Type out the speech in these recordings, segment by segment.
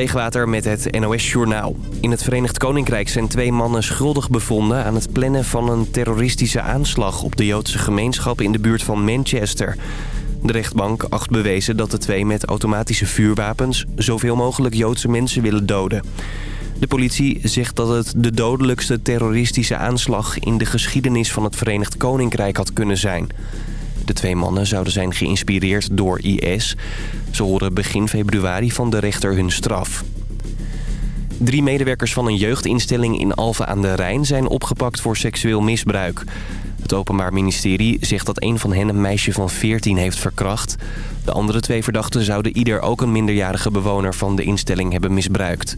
Leegwater met het NOS-journaal. In het Verenigd Koninkrijk zijn twee mannen schuldig bevonden... aan het plannen van een terroristische aanslag op de Joodse gemeenschap in de buurt van Manchester. De rechtbank acht bewezen dat de twee met automatische vuurwapens... zoveel mogelijk Joodse mensen willen doden. De politie zegt dat het de dodelijkste terroristische aanslag... in de geschiedenis van het Verenigd Koninkrijk had kunnen zijn... De twee mannen zouden zijn geïnspireerd door IS. Ze horen begin februari van de rechter hun straf. Drie medewerkers van een jeugdinstelling in Alphen aan de Rijn zijn opgepakt voor seksueel misbruik. Het Openbaar Ministerie zegt dat een van hen een meisje van 14 heeft verkracht. De andere twee verdachten zouden ieder ook een minderjarige bewoner van de instelling hebben misbruikt.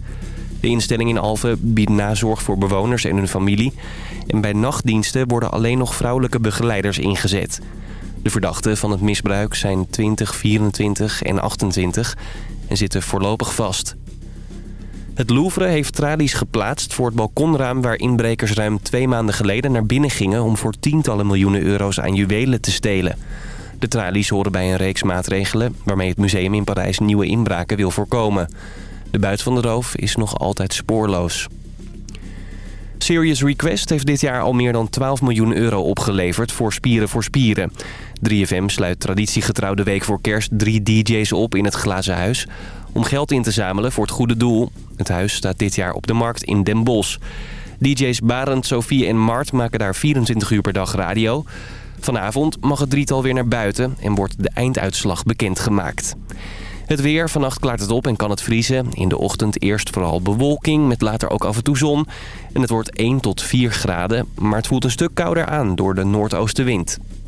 De instelling in Alphen biedt nazorg voor bewoners en hun familie. En bij nachtdiensten worden alleen nog vrouwelijke begeleiders ingezet. De verdachten van het misbruik zijn 20, 24 en 28 en zitten voorlopig vast. Het Louvre heeft tralies geplaatst voor het balkonraam... waar inbrekers ruim twee maanden geleden naar binnen gingen... om voor tientallen miljoenen euro's aan juwelen te stelen. De tralies horen bij een reeks maatregelen... waarmee het museum in Parijs nieuwe inbraken wil voorkomen. De buit van de roof is nog altijd spoorloos. Serious Request heeft dit jaar al meer dan 12 miljoen euro opgeleverd voor Spieren voor Spieren. 3FM sluit traditiegetrouw de week voor kerst drie DJ's op in het Glazen Huis... om geld in te zamelen voor het goede doel. Het huis staat dit jaar op de markt in Den Bosch. DJ's Barend, Sofie en Mart maken daar 24 uur per dag radio. Vanavond mag het drietal weer naar buiten en wordt de einduitslag bekendgemaakt. Het weer, vannacht klaart het op en kan het vriezen. In de ochtend eerst vooral bewolking, met later ook af en toe zon. En het wordt 1 tot 4 graden, maar het voelt een stuk kouder aan door de noordoostenwind.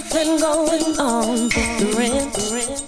nothing going on but the rent.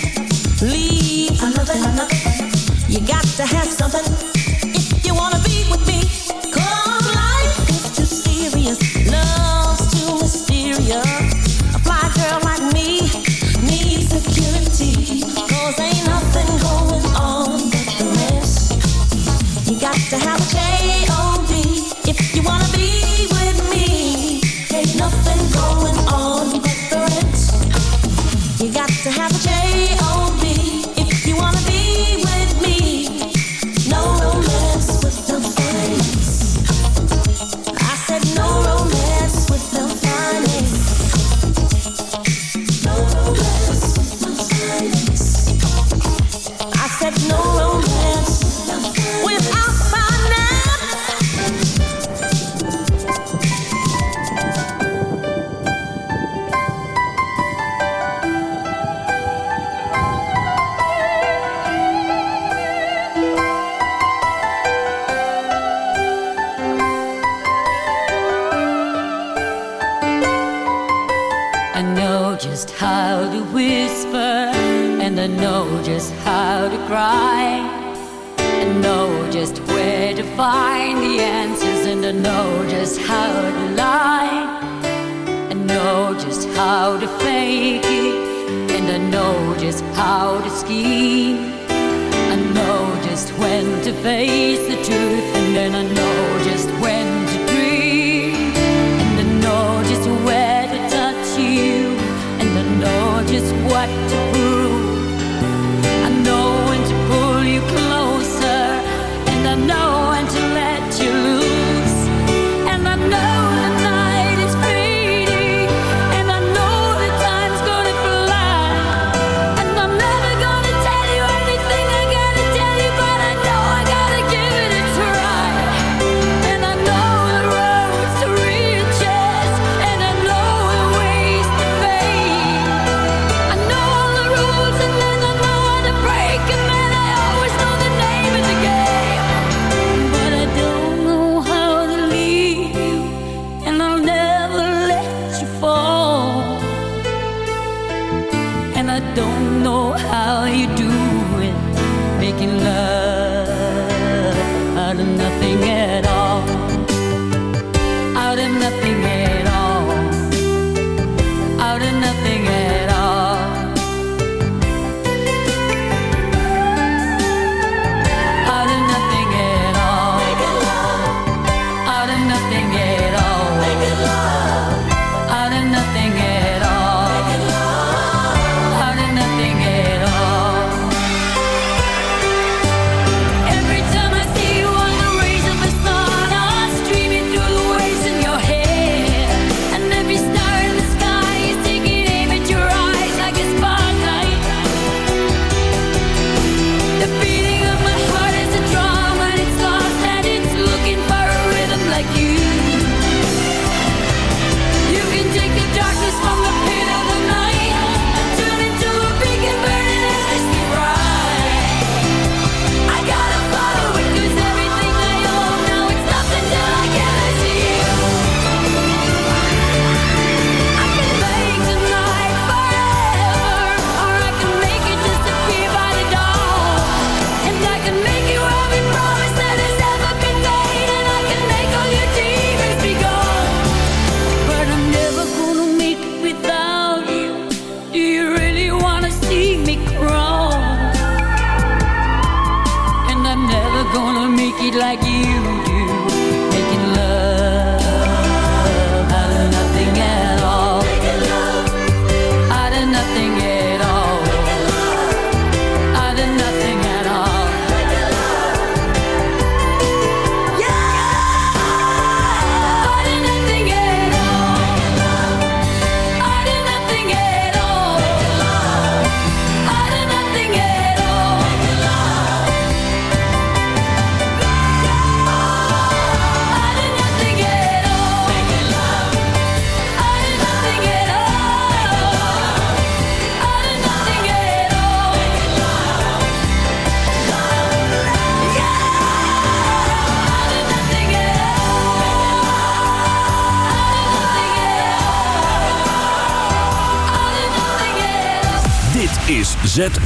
just how to scheme. I know just when to face the truth, and then I know.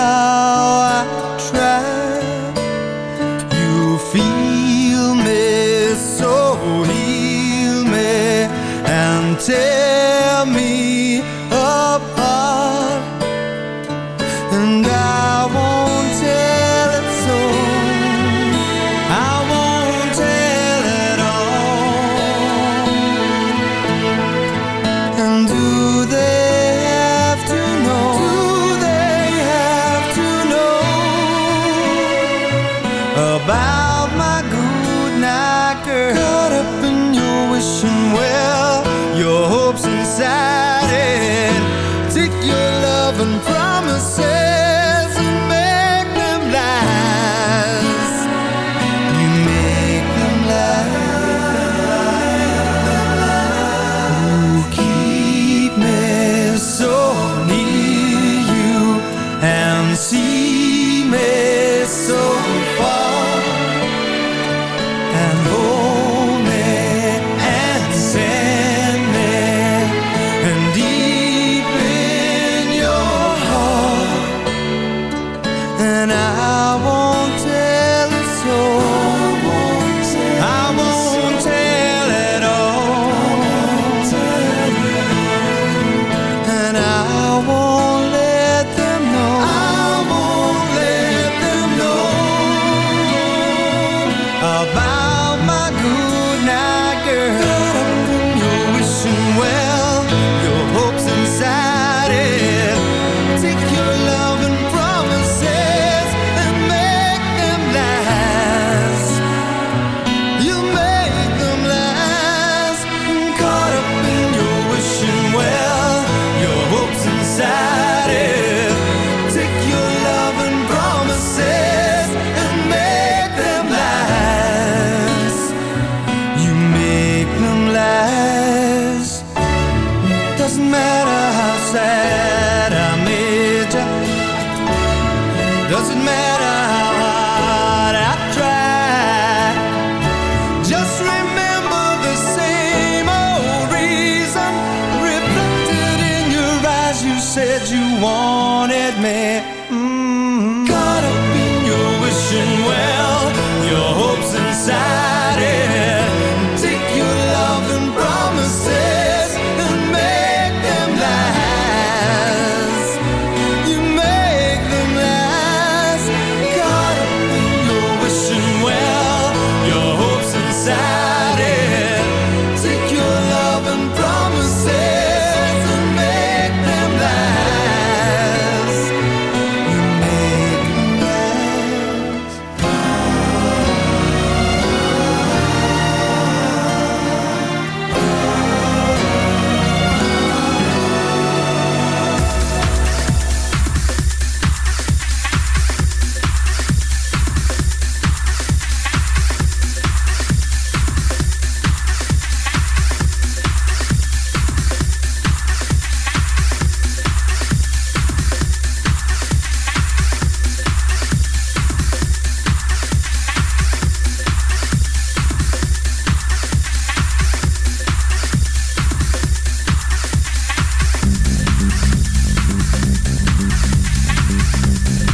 terra.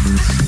Música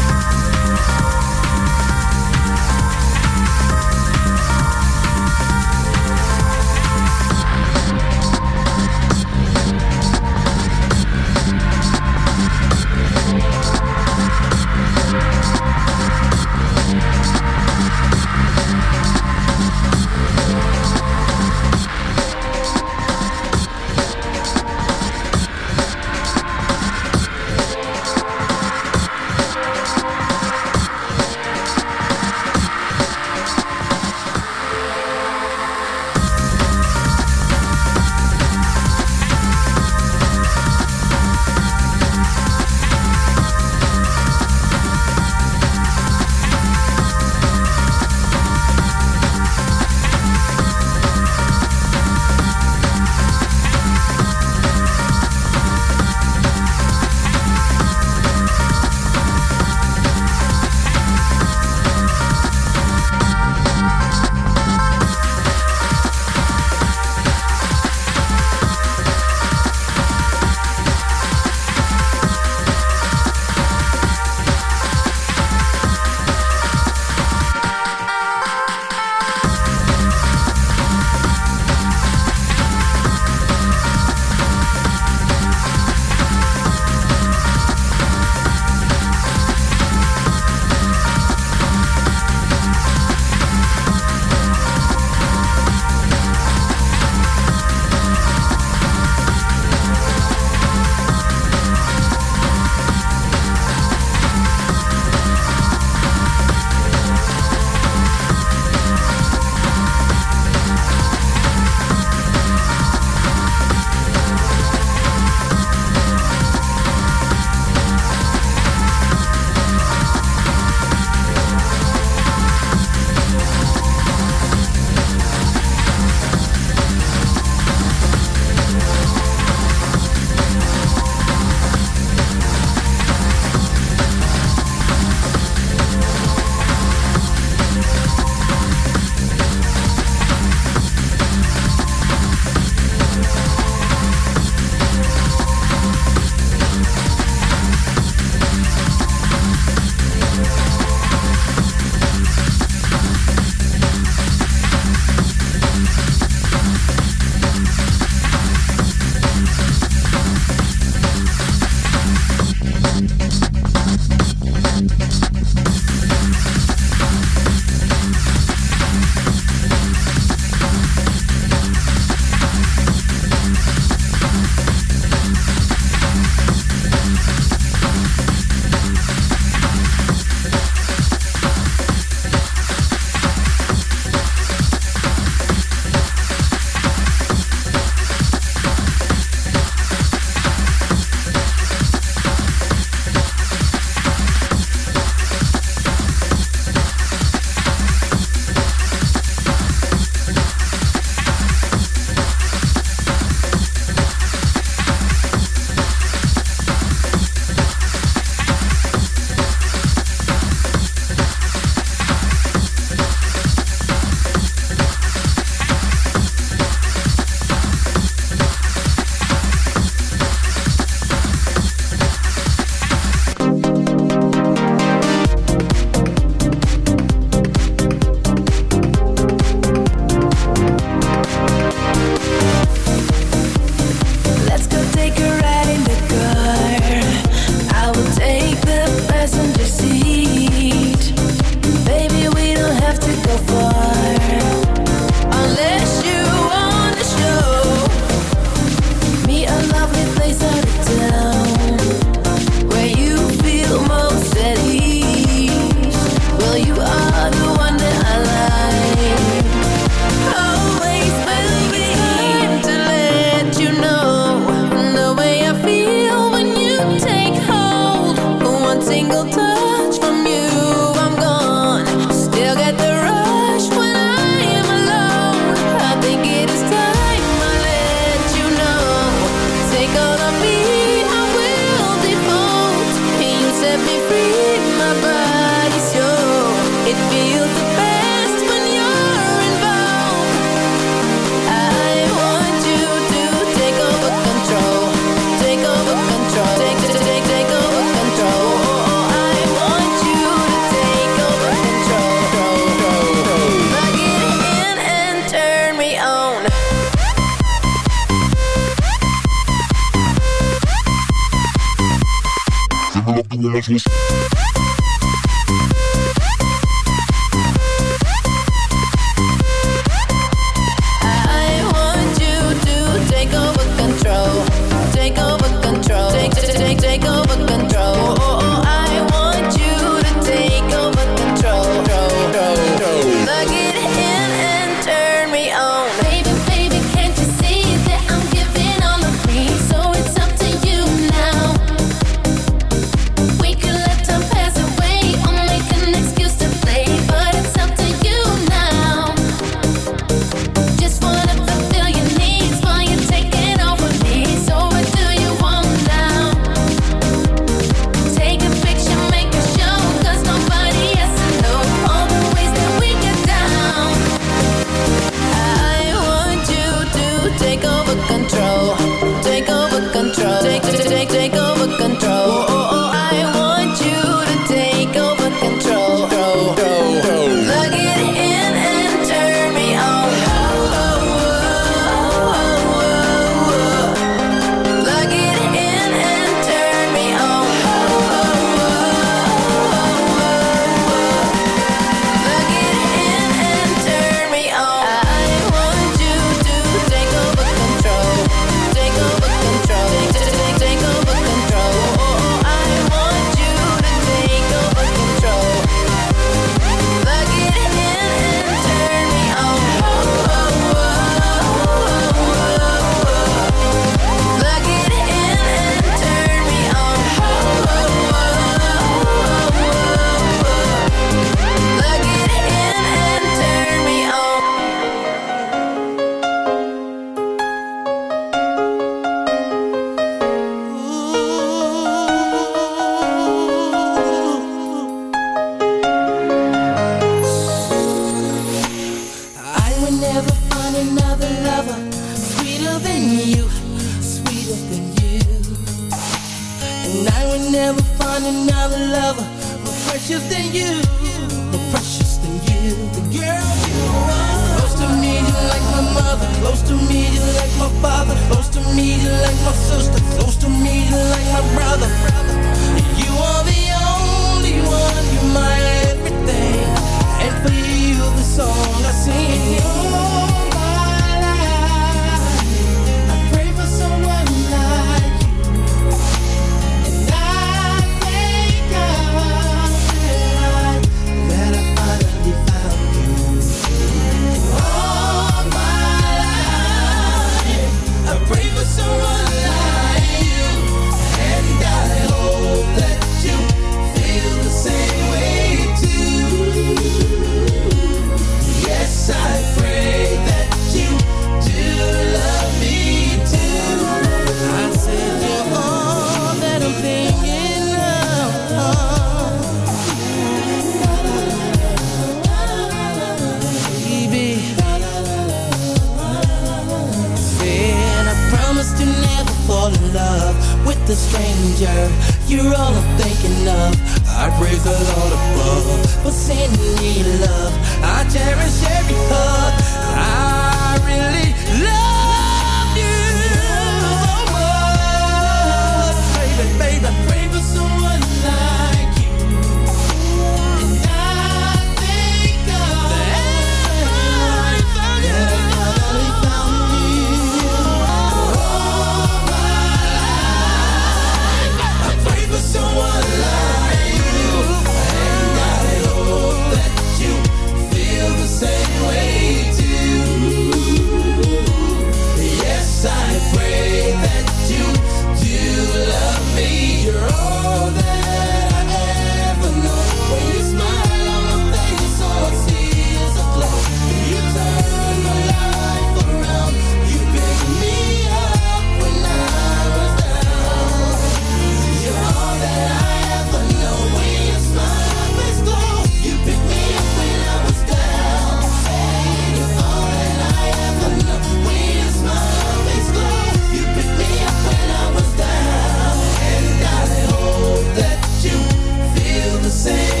same.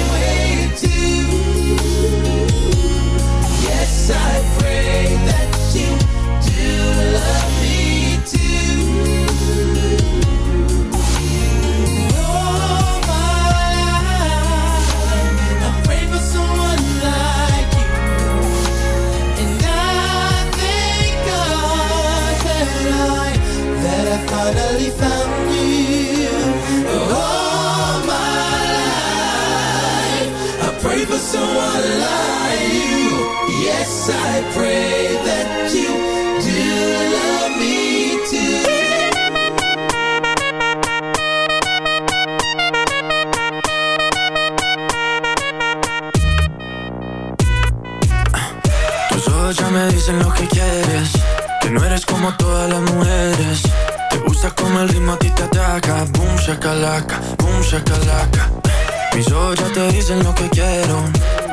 Boom, shakalaka, boom, shakalaka Mis ojos ya te dicen lo que quiero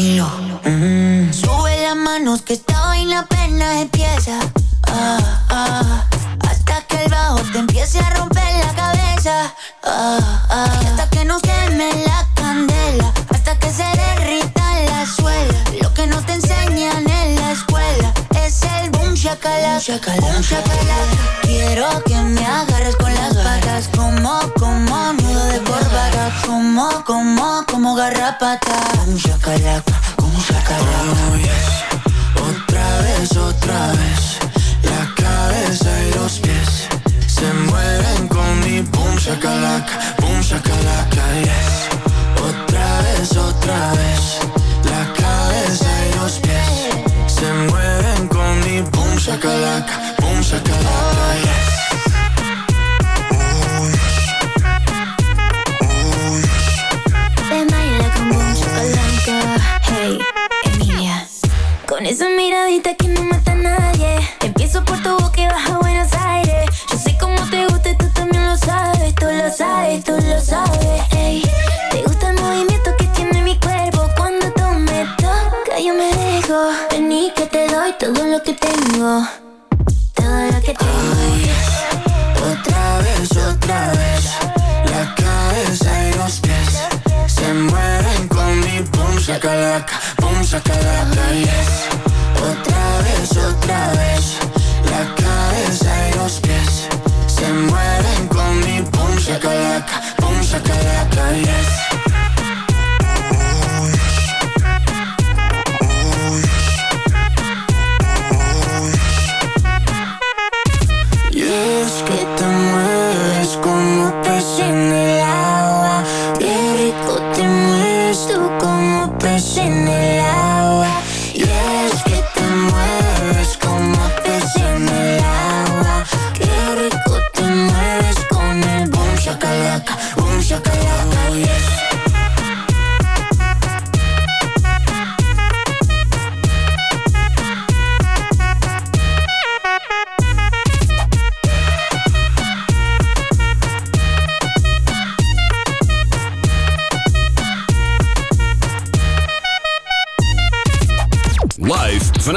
Mm. Sube las manos que esta vaina apenas empieza. Ah, ah, hasta que el bajo te empiece a romper la cabeza. Ah, ah, hasta que nos queme la candela. Hasta que se derrita la suela. Lo que no te enseñan en la escuela es el boom shakalaka. Boom shakalaka. Quiero que me agarres con las patas como, como nudo de corbata. Como, como, como garrapata. Shakalaka, boom shakalaka. Oh, yes. Lo que tengo. Todo lo que tengo. Otra vez, otra vez La cabeza y los pies Se mueven con mi boom shakalaka Boom shakalaka, yes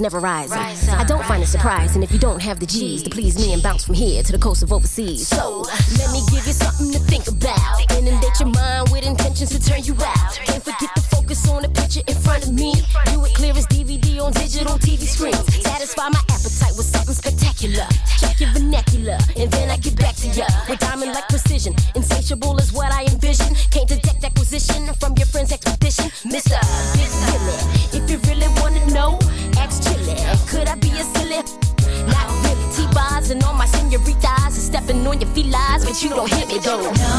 never rising. Rise have the G's to please me and bounce from here to the coast of overseas. So let me give you something to think about. Inundate your mind with intentions to turn you out. Can't forget to focus on the picture in front of me. Do it clear as DVD on digital TV screens. Satisfy my appetite with something spectacular. Check your vernacular, and then I get back to ya with diamond-like precision. Insatiable is what I envision. Can't detect acquisition from your friend's expedition, Mister. Get If you really wanna know, ask Chili. Could I be a silly? Not with T-Bars and all my senoritas are stepping on your felines, but you don't hit me though. No,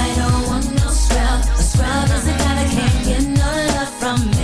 I don't want no scrub. A scrub is a guy that can't get no love from me.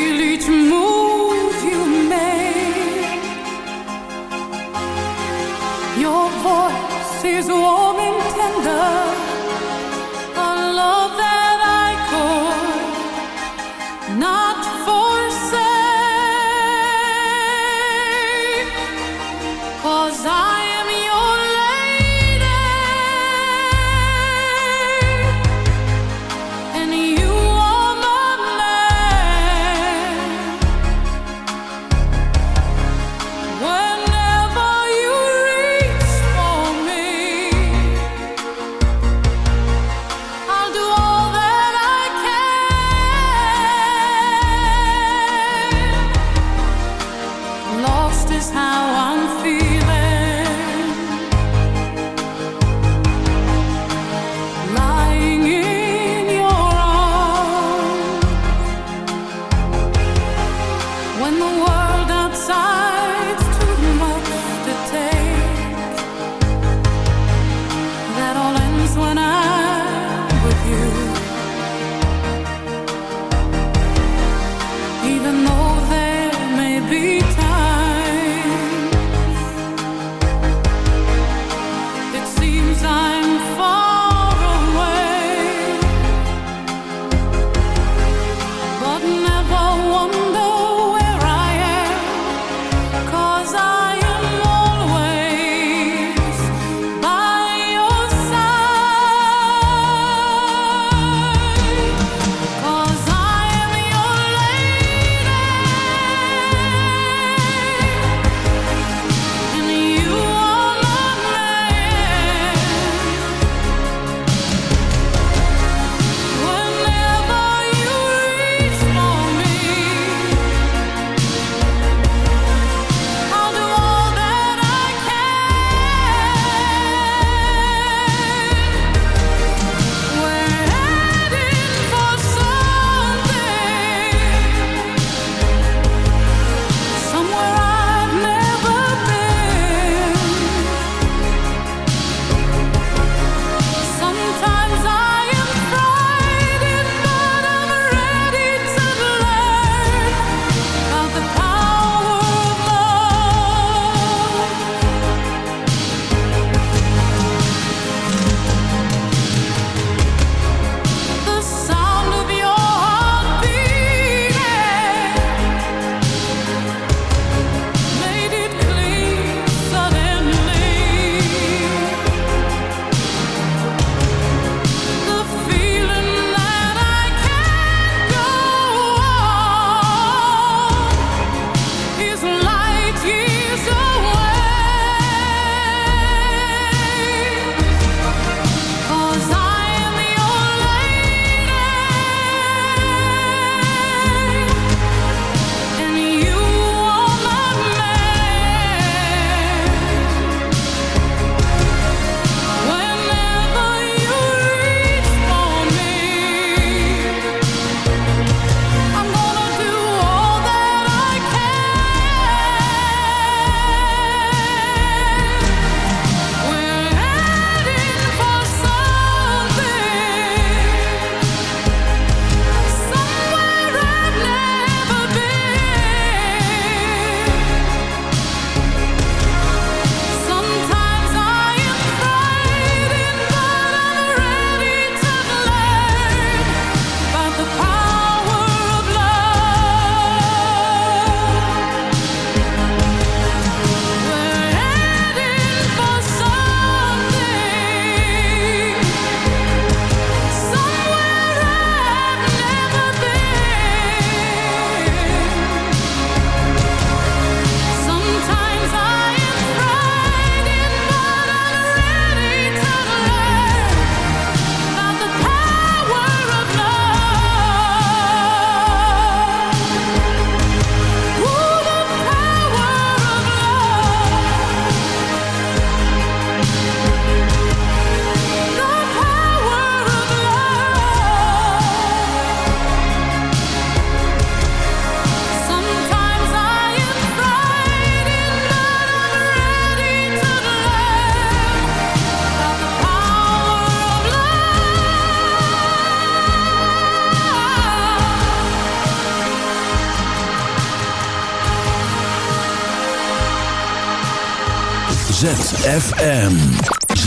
she's is warm and tender.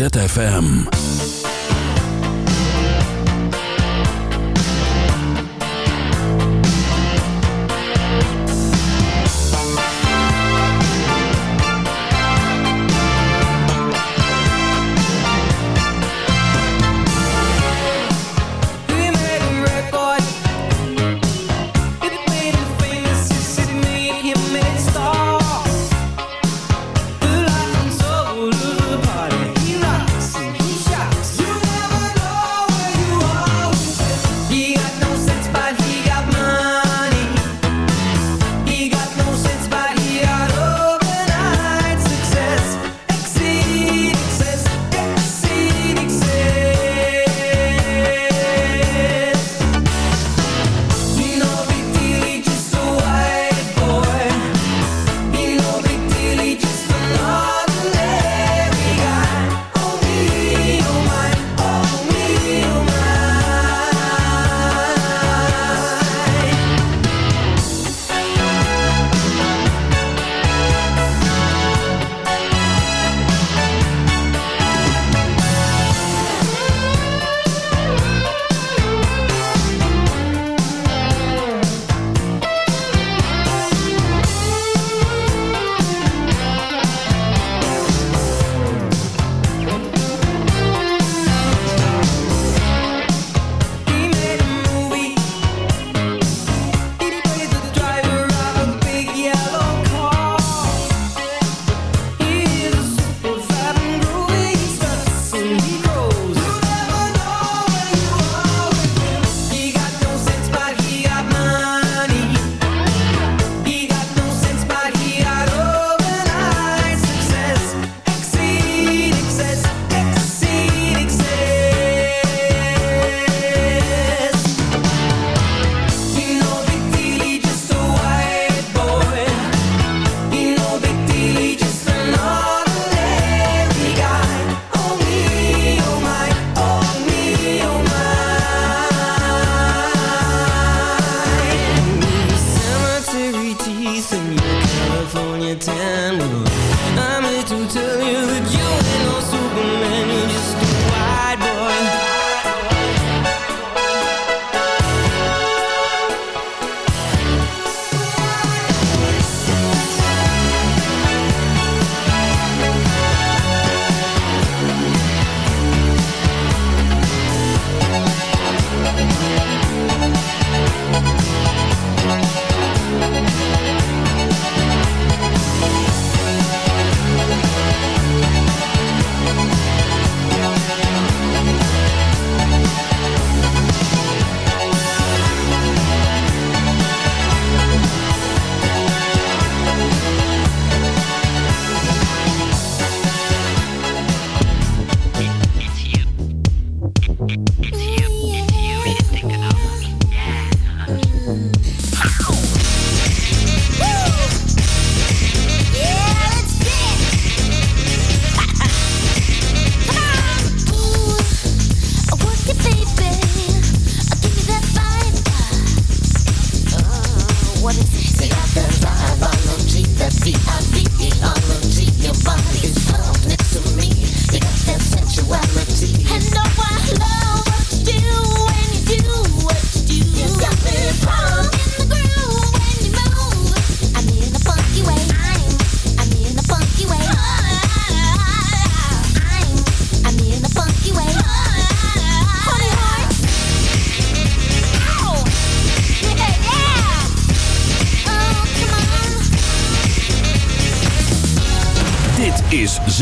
ZFM.